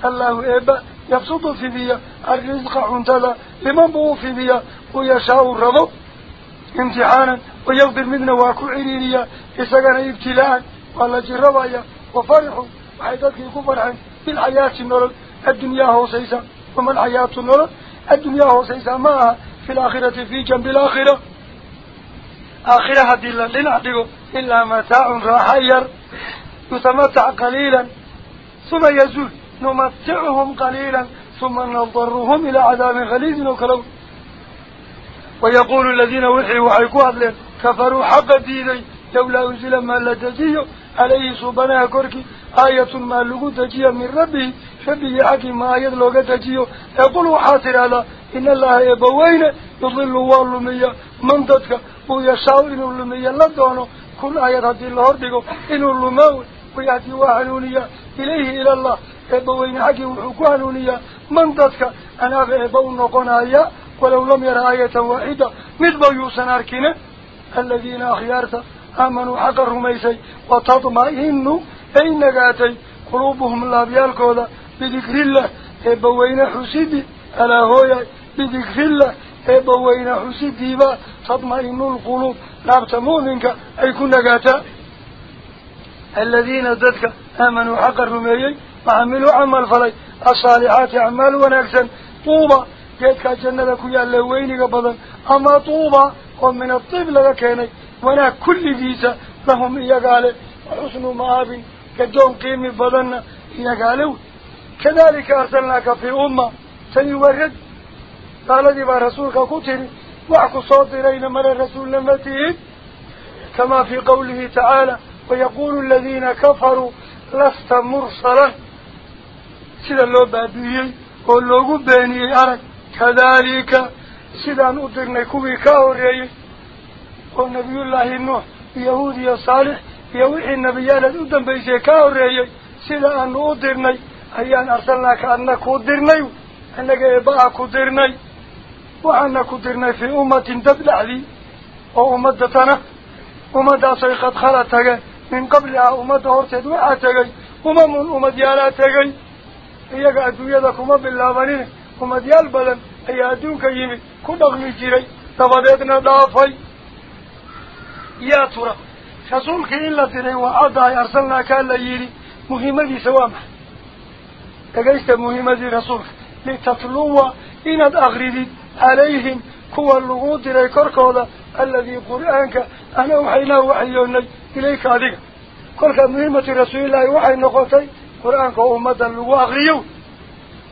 الله إبا يبسط في ذي الرزق حنتلا لمن بغو في ذي ويشاء الرضو امتحانا. ويغضر منه واكو عريريا إساقنا ابتلاء. والله جرابايا وفرحوا وحيداتك كفرعا في الحياة النرد الدنيا هو سيسا وما الحياة النور الدنيا هو سيسا معها في الآخرة في جنب الآخرة. آخرة هذه لنا إلا متاع راحير يتمتع قليلا ثم يزول. نمتعهم قليلا ثم نضرهم إلى عذاب غليظ وكلو ويقول الذين وحي وحيكوا أدلين كفروا حق الديني لولا أنزل ما لدجيه عليه سبحانه كوركي آية ما لغو دجيه من ربه. ربه حكي ما آية لغو دجيه يقول حاصر على إن الله يبوين يضل واللمية من ضدك ويشاو إنه اللمية. لدونه كل آية هذه الهردقه إنه اللماوي ويأتي وحنونية. إليه إلى الله. يبوين حكي وحكوانونية من ضدك أنا غيبون نقنايا ولو لم يرى آية واحدة. مثل يوسن أركنا الذين أخيارت آمنوا حق الرميسي. وتطمئن أين قاتي قلوبهم الله بيالكوذا بذكر الله يبوين حسيدي ألا هويا بذكر الله يبوين حسيدي با. تطمئن القلوب. لابت مؤمنك أي كنا قاتا الذين ذاتك آمنوا حق الرميسي وعملوا عمل فلي. الصالحات عمال ونكسا طوبة جيدك جنة كيا اللوين قبضا أما طوبة ومن الطيب لك كيني. وأنا كل جيسة لهم إيقالي وحسن مآب. كدون قيمي بدن إيقالي كذلك أرسلناك في أمة سيورد قال دي رسولك كتر وعكو صوت إلينا من الرسول نمتين كما في قوله تعالى ويقول الذين كفروا لست مرسلا. سيدا اللو بابيي واللوغو بيني أرك كذلك سيدا نؤدرنا كوي كاوريي ونبي الله النوح يهودي صالح يوحي النبيان الأدن بيسي كاوريي سيدا أن نؤدرنا أيان أرسلناك أنك أدرنا أنك إباءك أدرنا وأنك أدرنا في أمة تبلع لي وأمدتنا أمد قد خلتك من قبلها أمد هرتد وعاتك أمم أمد يالاتك iyaga adduunyada kuma bilaabanin umadyaal badan ayaa adduunka yimid ku dhaqmi jiray dabadeedna dhaafay yaa tura rasuulkii in la diray waa caddahay arsalnaakaa la yidhi muhiimadiisa waa maxay dhegaysta muhiimadii rasuulka litatluwa inaad akridid calayhim kuwa lagu diray korkooda alladii qur-aanka ana waxaynaa waxyoonay ilayka adiga kolka muhiimati rasuulilaahi waxay noqotay قرآنك أمدا لغو أغريو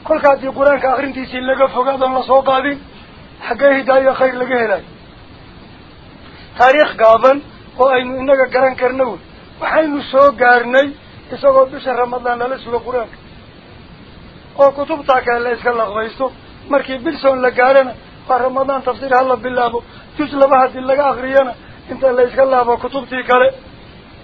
كل كاتي قرآنك أغرين تيسي لغا فقادا لصو قادين حقا هداية خير لغا هلاي تاريخ قابل وأين إنك قرآن كرنون وحين سو قارني إساقو بشهر رمضان للسوى قرآنك laqbaysto markii bilson la gaarana waa ramadaan tafsiir hala bilaabo jus laba haddii laga akriyana inta la iska laabo kutubtii kale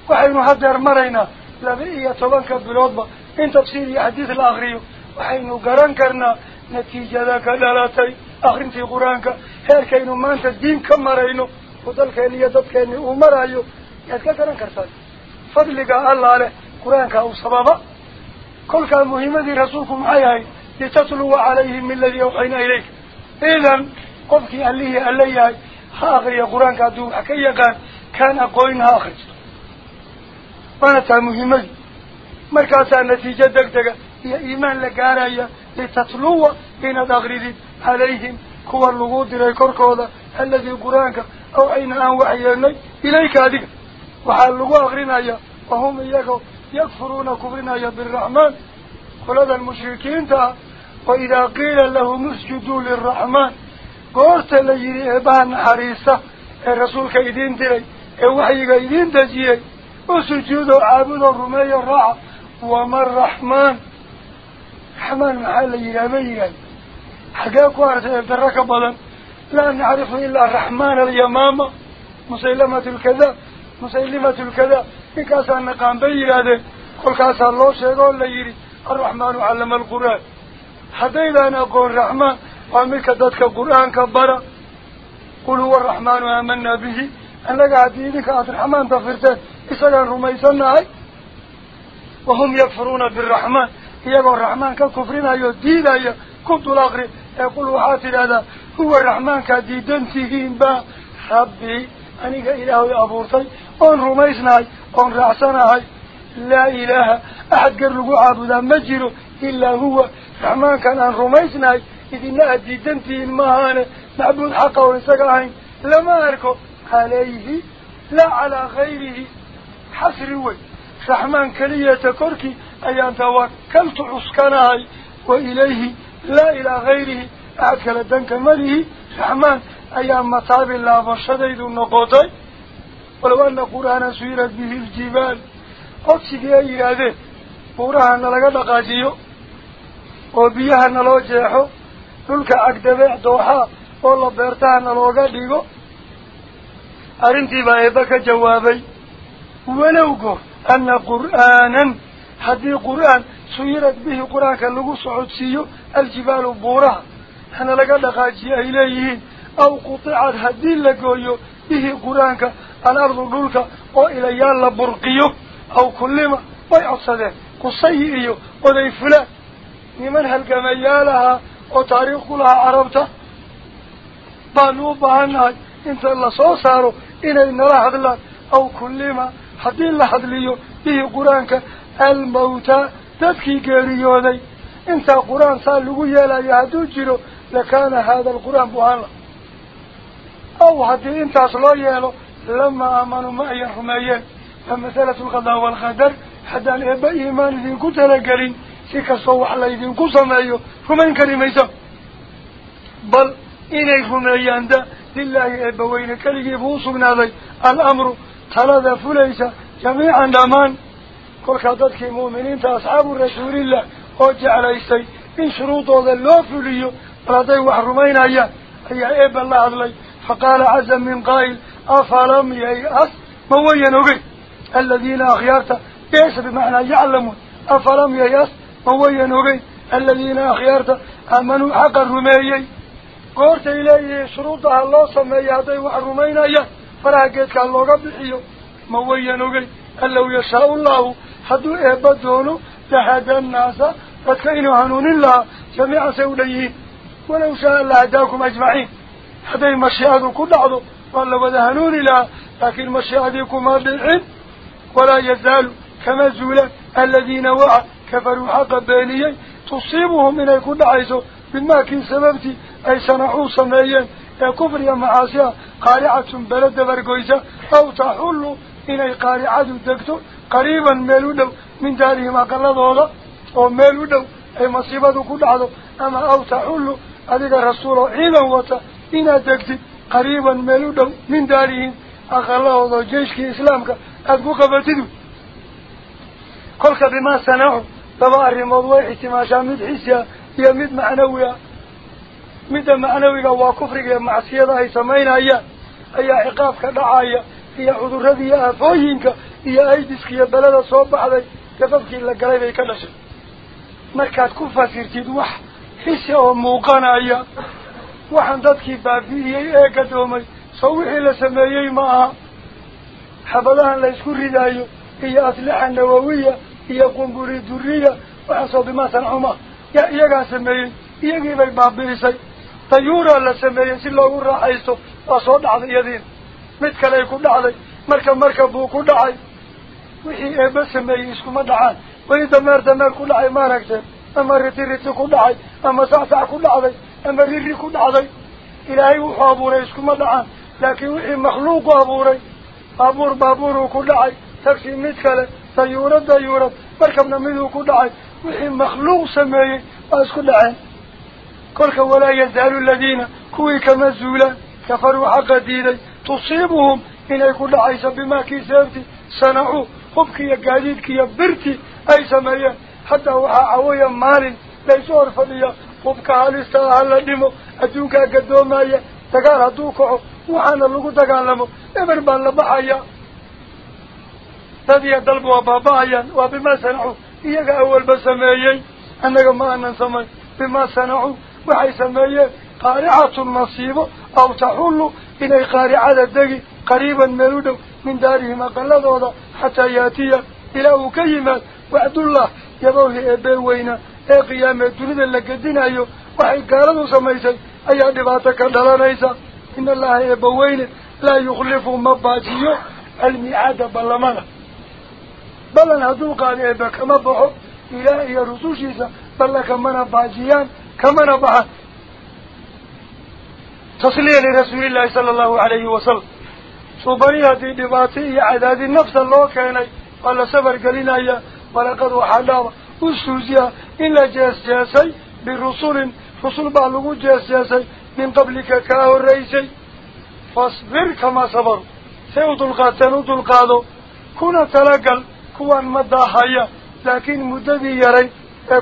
waxaynu hadeer maraynaa laba iyo tobanka biloodba in tafsiir iyo xadiis la akriyo waxaynu garan karnaa natiijada ka dhalatay akrintii qur-aanka heerkaynu maanta diin ka marayno oo dalkeeni iyo dadkeeni uu marayo yaad ka garan kartaan fadliga allaa leh qur-aanka uu sababa litatluwa calayhim miladii awxaynaa ilayka idan qofkii allihii alla yahay ha akriya qur-aanka hadduu wax ka yaqaan kaan aqoonin ha akristo waana taa muhiimadii markaasaa natiijo deg dega iyo iimaan la gaaraya litatluwa inaad akridid calayhim kuwa lagu diray korkooda alladii qur-aanka awxayna aan waxyeelnay ilayka adiga waxaa lagu akrinaya wahum iyago يكفرون كفرنا يا بالرحمن خلد المشركين تا وإذا قيل له مسجدوا للرحمن قلت ليري إبان حريصة الرسول كايدين تري الوحي كايدين تجيه. وسجود عابد الرمي الرعا وما الرحمن؟ حمان محال ليري أبيان حقاك وارت يبدرك بلا لا نعرف إلا الرحمن اليمامة. مسلمة الكذا مسلمة الكذا. نكاسا نقام بيلا ده كل كاسا الله شهدون ليري. الرحمن علم القرآن. حدينا نقول رحمن وعملك دادك القرآن كبرا. قل هو الرحمن وامنا به. أن لك عديدك الرحمن تفرته إسلا رميسنا هاي وهم يكفرون بالرحمن يقول الرحمن كالكفرين هاي الدين هاي كنت الأغري. يقول حاتل هذا هو الرحمن كديدنتهين با. ربي أنيك إلهي أبورتي. أن رميسنا أن رأسنا لا إله أحد قرلوا عبدا مجر إلا هو رحمن كان أن رميسنا إذن نأدي دنتي المهانة نعبد حقا ونسقعين لما أركو عليه لا على غيره حسر حسروي رحمن كلية كركي أي أن توكلت عسكنا وإليه لا إلى غيره أكل الدنك مليه رحمن أيام مطاب الله فشديد النقوطي walow ana qur'aanan suyirat bihi ljibaal codsigii ay yidhaahdeen buuraha nalaga dhaqaajiyo oo biyaha naloo jeexo dhulka cagdabeec dooxaa oo la beertaha nalooga dhigo arrintii baa eebba ka jawaabay walow goor ana qur'aanan haddii qur'aan suyirad bihi qur-aanka lagu socodsiiyo aljibaalu buuraha hana laga dhaqaajiyo ay leeyihiin aw الأرض قولك أو إلى يالا برقيو أو كلما ويعصده قصي إيو وذي فلا لمن هل كما يالها وتاريخ لها عربته؟ بانوبها الناج إنت الله صوصارو إنا إنا لا حد الله. أو كلما حد الله حد ليو. به قرآنك الموتى تبكي قريوني إنت قرآن سالو يالا يهدو جيرو. لكان هذا القرآن بوهان أو حتى إنت أصلا يالو لما آمنوا ما أيهم أيه فمسالة القضاء والخدر حتى الإباء إيمان ذين كتلا قرين سيكا صوح الله ذين كسما أيه فمن كريم أيه بل إني فم أيهان دا لله إباء وإن كريم أصبنا ذي الأمر. تلذى فليس جميعا دامان كل قددك المؤمنين تأصحاب الرسول الله. أجع ليسي من شروط هذا الله فليه فلا ديوح رمين أيه أيه إباء الله أضلي فقال عزم من قائل أفلم يأس موين أغي الذين أخيارت يأس بمعنى يعلمون. أفلم يأس موين أغي الذين أخيارت أمنوا حق الرمائي قلت إليه شروط الله سمياتي وحرمين أيه فلا قلت الله قبل إيه موين أغي ألو يشاء الله. حدو إبادونه تحدى الناس. فتكينوا عنون الله. جميعا سوليه ولو شاء الله أداكم أجمعين. هذه هذا كل عضو. ولا بدهنون لا لكن مش يعديكم مرضعين ولا يزال كما زول الذين وعى كفروا حق بانيا تصيبهم من يكون عايزه بما كن سببتي أي سنحو صنعيا. يا كفر يا معاصيا قارعة بلد برقويسة أو تحل إن قارعة الدكتور. قريبا ميلودو من داره ما قال الله أو ميلودو أي مصيبة كل عدو أما أو تحل هذا رسول عيدا وطا إن الدكتور. قريبا ملودهم من دارهم أخلاه ذو جيشك إسلامك. أدقو قبتدو قلت بما سنعه فبقر موضوع احتماشا مد حسيا. هي مد معنويا مد معنويا وكفرك مع السيادة سمعين أيا أي عقابك دعايا هي حضورة هي أفوينك هي أيدسك يا بلد صوب بعضي كفبك إلا قريبا يكدش مركات كفا سيرتدوح حسيا وموقانا أيا la sameeyey ma aha xabadahan la isku ridaayo iyo aslixa nawawiya iyo qumburi duriya waxaasoo bimaa sancuma yaa iyagaa sameeyey iyagii bay baabi'isay dayuuraa la sameeyey si loogu raaxaysto waa soo dhacday iyadiina mid kaley ku dhacday marka marka buu ku dhacay wixii eebba sameeyey iskuma dhacaan weli dameer dameer ku dhacay ma aragteen ama riti riti ku dhacay ama sacsac ku dhacday أما ريري كود عضي. إلهي وحابوري اسكم الدعان لكن وحي مخلوق وحابوري حابور بابور وكود عي تكسي متكلة سيورد ديورد. بركب نميذ وكود عي وحي مخلوق سمي اسكم الدعان كلك ولا يزال الذين كوي كمزولا كفروا حق ديدي تصيبهم. إن يكون عيسى بما كيسابتي صنعوا خبكي يا قاديدكي يا برتي أي سمية. حتى وحا عوية مال ليسوا عرفانية ah hadduu kaco waxaana lagu dagaalamo eber baa la baxaya dad iyo dalba waa baaba-ayaan waa bimaa sanacuu iyaga awalba sameeyey annaga ma aanan samayn bimaa sanacuu waxay sameeyeen qaaricatun masiibo aw taxullu inay qaaricada degi qariiban meel u dhow min daarihim aqaladooda xataa yaatiya ilaa uu ka yimaad wacdullah yabowhi eebeen weyna ee qiyaamee dunida la gedinayo waxay gaaladu samaysay ayaa dhibaato ka dhalanaysa in allaha eebbaweyne laa yukhlifu ma baajiyo almicaada ballamada ballan hadduu qaado eebbe kama baxo ilaah iyo rusushiisa balla kamana baajiyaan kamana baxan تصلية لرسول الله صلى الله عليه وسلم صوباني هذه دباتي عداد النفس الله كان قال سبر قلنا يا ولقد وحدا أسوزيا إلا جاس جاسي بالرسول رسول بعلو جاس جاسي من قبلك كاه الرئيسي. فاصبر كما صبر سيود القاتل القادو كنا تلقل كوان مداحيا لكن مددي يري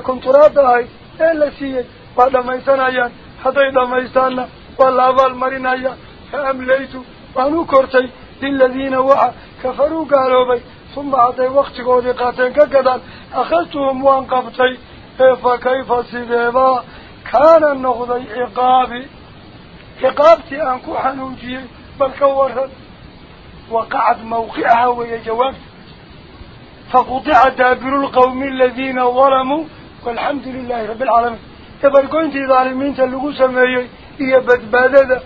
كنت رادهاي إلا سيئ. بعد ما يسنايا حتى إذا ما يستانا والله بالمرينايا فأمليت. وأنو كرتي للذين وعى كفروا قالوا بي. ثم عطي وقت قولي قاتين كقدان أخذتهم وانقبتي فكيف سيبا كان النغضي عقابي عقابتي أنكو حنوجي بل كورها وقعد موقعها وهي جواب فقطع دابر القوم الذين ظلموا. والحمد لله رب العالمين. تبرقوا ظالمين تلقوا سمايي هي بدبادة.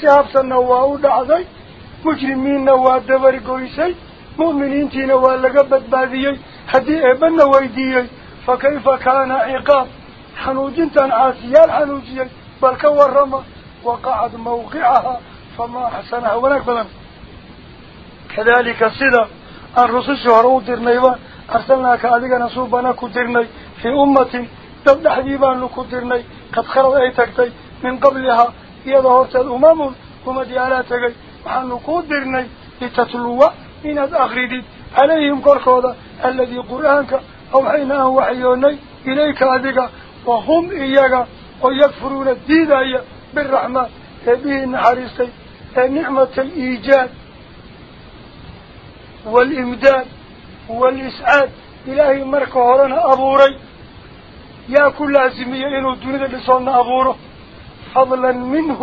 سيابسا نواهو دعذي مجرمين نواه دبر قويسي مؤمنين تينواه لغبت باديي هدي ابن ويديي فكيف كان عقاب حنوجين عاسيان حنوجيا بل كورما وقعت موقعها فما حسنها ونكبلا كذلك السيدة الرسول شهروا درنيبا أرسلناك أذيك نصوبنا كدرني في أمة دب حبيبان من قبلها يظهرت الأمم وما ديالاتك وحن كدرني لتتلوى إن أغردي عليهم قرقودا الذي قرآنك أو حيناه وحيوني إليك أذيك وهم إياك ويكفرون الديدايا بالرحمة. به النحريستي نعمة الإيجاد والإمداد والإسعاد. إلهي مركة هرنا أبوري. يا كل أزمية إنه الدنيا لصولنا أبوره. فضلا منه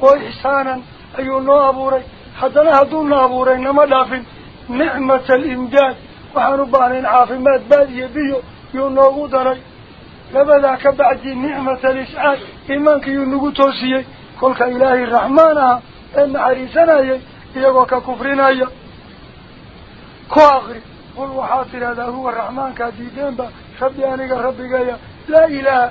وإحسانا. أيونه أبوري حتى نهدونا أبوري إنما دافن. نعمة الإمداد. وحنبان عافمات بادية بيو يونوغو دري لبذاك بعد نعمة الإسعاد. إيمانك يونوغو توسيي. كلك إلهي الرحمن إن عريسنا يقوك كفرنا كواغري قل وحاطر هذا هو الرحمن كديدين با. ربي أنيق ربي قايا لا إله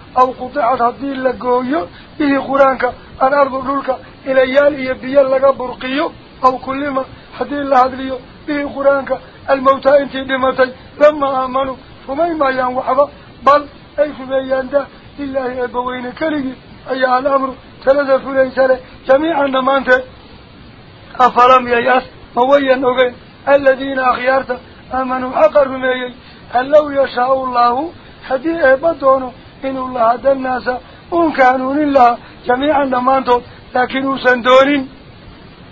أن أو قطعت هدي لقويو به قرآنك الأرض للك إلى يال إيبيا لقى برقيو أو كلما هدي لهدليو به قرآنك الموتى إنتي دمتي لما آمنوا. فمين ما ينوحظ بل أي فميان ده. لله أبوين كلي. أي الأمر. ثلاثة فليسة جميعا نمانت إن الله هدى الناس. أن كانوا لله جميعا دمانتو لكن سندون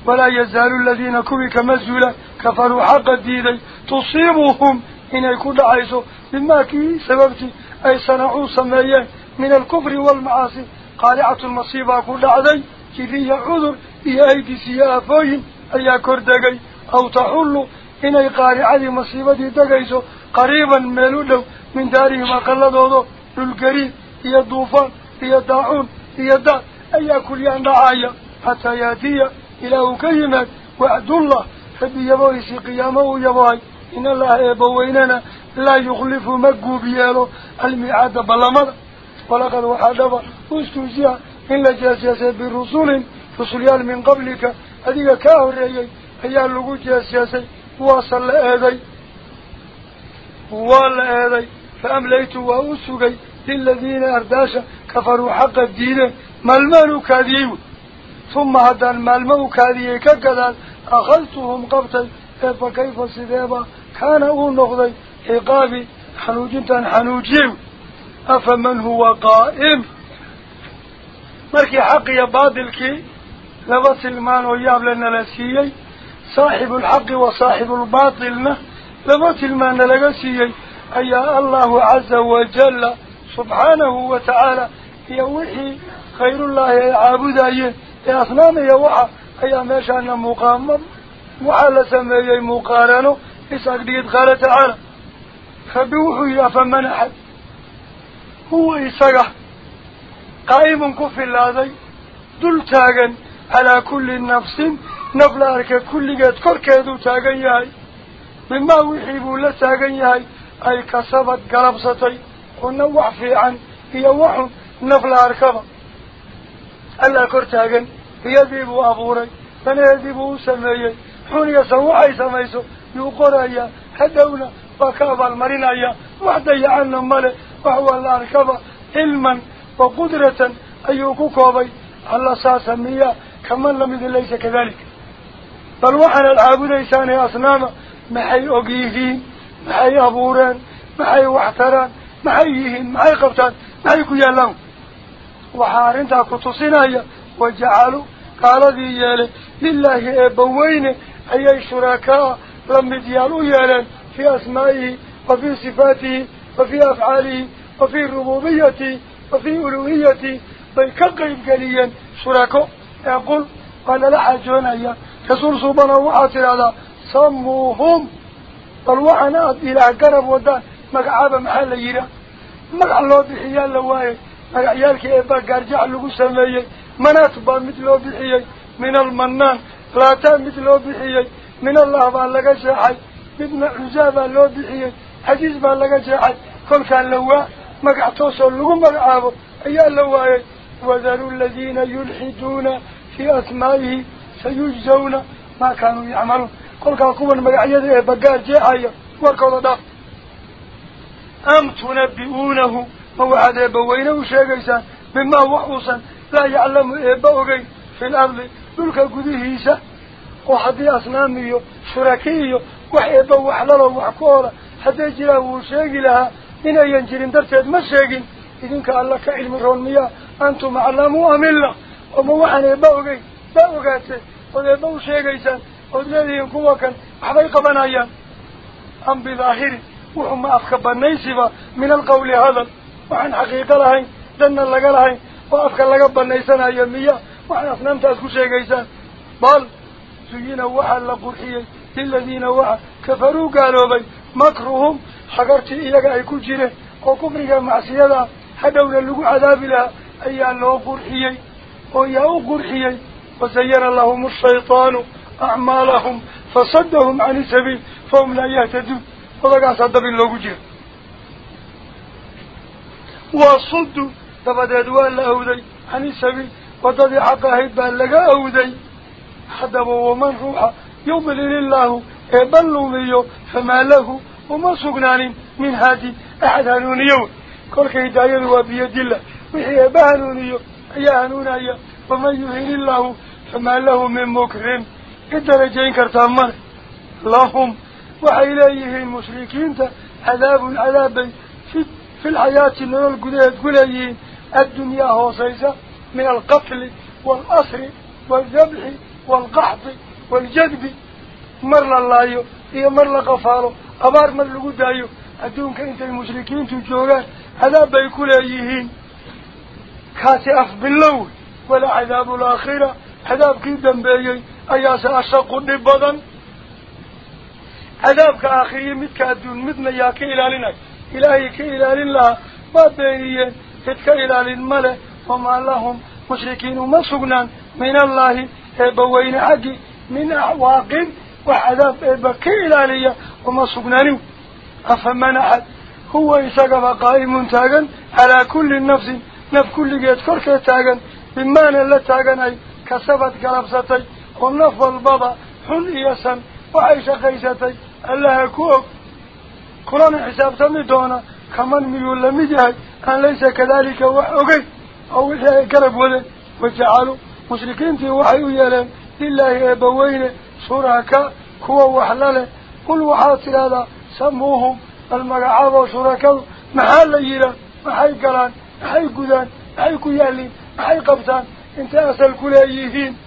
ولا يزال الذين كبك مزولا كفروا حق الدين. تصيبهم إن يكون عيسو. مما كي سببتي أي صنعوا سميين من الكفر والمعاصي. قارعة المصيبة كل عدي كذي عذر إيا أيدي سيافوين أي كردقي القريب هي الضوفان هي الداعون هي الدار أي كل يندعايا حتى يأتي إلى كلمة وعد الله. فبي يبويسي قيامه يبوي. إن الله يبويننا لا يخلف مقوب يالو المعاد بلمد ولقد وحدب استوزيا إلا جاسياسي برسول رسول من قبلك. هذه كاهر رأيي. هيا اللقو جاسياسي واصل لأذي والأذي فأمليت وأسوغي للذين أرداشا كفروا حق الدين ملمانو كاذيو. ثم هذا الملمانو كاذيو كقدان أخذتهم قبطي. فكيف سيدابا؟ كان أول نقضي عقابي. حنوجنتان حنوجيو. أفمن هو قائم؟ مركي حقي باطلكي لبا سلمان وياب لنا لسيي. صاحب الحق وصاحب الباطل لبا سلمان لغسيي أي الله عز وجل caabudayeen ee asnaamaya waxa ayaa meeshaana muqaama waxaa la sameeyey muqaarano isagdhigid qaala tacaala rabbi wuxuu yidhi afaman axad huwa isaga qaa'imun ku filaaday dul taagan calaa kulli nafsin naf la arka kulligeed korkeeduu taagan yahay bimaa wixii buu la taagan yahay ay kasabad galabsatay taagan iyadii buu abuuray danaheedii buu u sameeyey xun iyo san waxay samayso yuu qorayaa hadhowna waa ka abaalmarinaya wax dayacanna male wax waa la arkaba cilman wa qudratan ayuu ku koobay alla saasa miya kaman lamidin laysa kadalika bal waxaanaad caabudaysaan ee asnaama maxay yihiin ما أيهن ما أي قبطان ما أيكو يالهم وحارين تاكوتو صناية وجعلوا قال ذي يالي لله أبوين أي شركاء لم يديالوا يالي في أسمائه وفي صفاته وفي أفعاله وفي ربوبيته وفي ألوهيته. بل كقيم قليا شركاء يقول قال لا حاجون أي كسور صوبنا وحاطر على صموهم طلوعنا إلى قرب ودان. مقعبا محالا يرى مقع الله بحيال الله مقع يالك إبا قرجع لغو سمايا مناتبا مثل الله بحيال من المنان راتان مثل الله بحيال من الله بان بحالك شاحي ابن عزابا الله بحيال حجيز بحالك شاحي كل كان لواء مقع توصل لغو مقعبا حيال الله وذلوا الذين يلحدون في أسمائه سيجزون ما كانوا يعملون كل كان قوة مقع يدي إبا قرجع وكذا tunabbi'uunahu ma waxaad eebbaweyne u sheegaysaan bimaa wax uusan laa yaclamu eebba ogeyn fi lardi dhulka gudihiisa oo haddii asnaam iyo shuraki iyo wax eebba waxlalo wax ku oola hadday jiraan wuu sheegi lahaa inayan jirin darteed ma sheegin idinka alla ka cilmi roon miyaa antum aclamu amilla oo ma وهم أفكب النيسبة من القول هذا. وعن حقيقة لهين لن لقى لهين. وأفكب لقب النيسان أيامية وعن أفنام تأسكوشي قيسان بل سيين وحا لقرحية. للذين وحا كفروا قالوا بي مكرهم حقرت إياك أي كجيرة وكفرها مع سيادة حدولا لقو عذاب لها. أي أنه قرحية. وهي قرحية. وزير لهم الشيطان أعمالهم. فصدهم عن سبيل فهم لا يهتدون. Dabin loogu jira wasuddu dabadeed waa la awday cani sabiil waddadii xaq ahayd baa laga awday haddaba waman ruuxa yudlil illaahu eebba luumiyo famaa lahu uma sugnaanin min haadi axad hanuuniyo wey kolka hidaayadu waa biyadillah wixii eebba hanuuniyo ayaa hanuunaya waman yuhin illaahu famaa lahu min mukrim cid darajayn kartaa male lahum وحيليهين المشركين عذاب عذاب في, في الحياة نرى القليين الدنيا هوسيسة من القتل والأسر والذبح والقحط والجذب. مر الله إيه مر لقفاله أبار مر لقدايه أدونك أنت المشركين تجوران عذاب يكوليهين كاتف باللون ولا عذاب الآخرة. عذاب كيدا بيهين أياس أشاق النبضان cadaabka aakhiriye midka adduun midna yaa ka ilaalinay ilaahay ka ilaalin lahaa waa beeniyeen cid ka ilaalin ma leh wamaa lahum mushrikiin uma sugnaan min allaahi eebbaweyne xaggi min acwaaqin wax cadaab eebba ka ilaaliya uma sugnaanin afaman axad huwa isagaba qaa'imun taagan calaa kulli nafsin naf kulligeed korkeed taagan bimaana la taagan الله يكوك. قرآن حساب سميتونا كمان ميو لمجهد أن ليس كذلك أوكي. أو إذا يقرب وذي وجعلوا مشركين في وحي ويالين لله يبوين شركاء كوا وحلالة. كل وحاصل هذا. سموهم. المقعاب وشركاء محل ليلة محل قران. محل قدان. محل قيالين محال قبطان. انت أسأل كل أيهين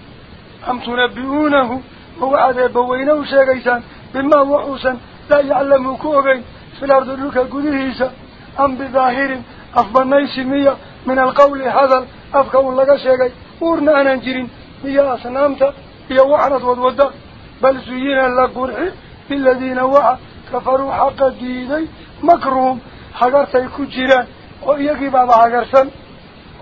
أم تنبئونه. ووعد يبوينه شاكيسان bimaa waxuusan laa yaclamu ku ogeyn fil ardi dhulka gudihiisa am bidaahirin أفبنيس مية من القول هذا أفكون لك شيء أورنا أنا نجرين هي أصنامتا هي وحرة ودودة. بل زينا لقرح الذين وعى كفروا حق ديني مكروم حقرتي كجيران. وإيقي بابا حقرسان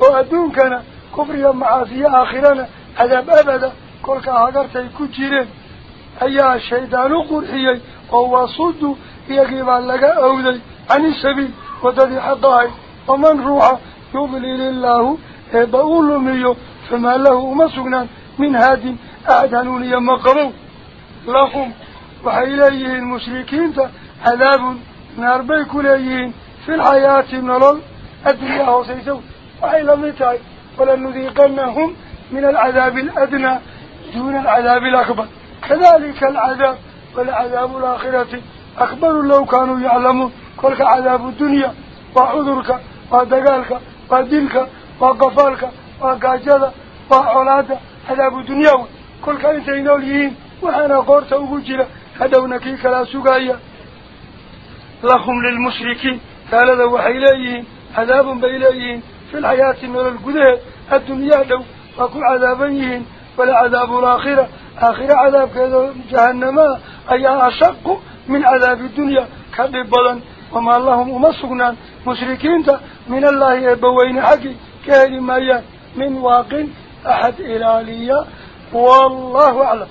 وأدون كان كفريا معافية آخرنا عذاب أبدا. كلك حقرتي كجيران. أيها الشيطان قرحيي وهو صد إيقي بابا أودي عن السبيل وددي حقاي ومن روح يضلل الله بقول ميو فما له مسكنا من هاد أعدنون يمقروا لهم وحيليه المشركين عذاب نار بيك ليهين في الحياة النلل الدنيا هو سيسو وحيلا متاي ولنذيقنهم من العذاب الأدنى دون العذاب الأكبر كذلك العذاب والعذاب الآخرة. أكبر لو كانوا يعلمون كلك عذاب الدنيا وعذرك ودقالك ودلك وقفالك وقاجدة وعلادة عذاب الدنيا كلك أنت ينوليين وحانا قورت وقجلة هدونا كيك لا سقايا. لهم للمشركين. قال ذا وحيليين عذاب بيليين في الحياة من القدر. الدنيا لو. وكل عذابيين ولا عذاب الآخرة. آخر عذاب كذا جهنم. أي أشق من عذاب الدنيا. كذبا وما اللهم أمسكنا مشركين من الله يبوين حقي. كهل ما من واقع. أحد إلالية والله أعلم.